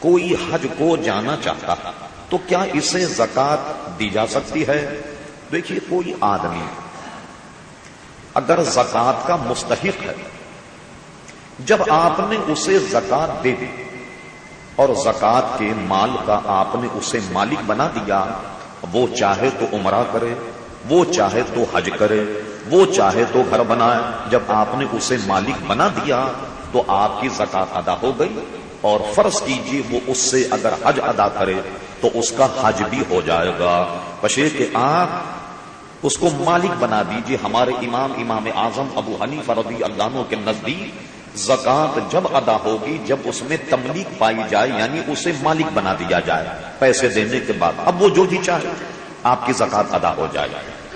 کوئی حج کو جانا چاہتا تو کیا اسے زکات دی جا سکتی ہے؟ دیکھیے، کوئی آدمی اگر زکات کا مستحق ہے، جب آپ نے اسے زکات دے دی اور زکات کے مال کا آپ نے اسے مالک بنا دیا، وہ چاہے تو عمرہ کرے، وہ چاہے تو حج کرے، وہ چاہے تو گھر بنائے، جب آپ نے اسے مالک بنا دیا تو آپ کی زکات ادا ہو گئی۔ اور فرض کیجیے وہ اس سے اگر حج ادا کرے تو اس کا حج بھی ہو جائے گا۔ پشے کے آپ اس کو مالک بنا دیجیے ہمارے امام امام اعظم ابو ہنی فربی اللہ کے نزدیک زکات جب ادا ہوگی، جب اس میں تملیغ پائی جائے یعنی اسے مالک بنا دیا جائے۔ پیسے دینے کے بعد۔ اب وہ جو بھی چاہے، آپ کی زکات ادا ہو جائے۔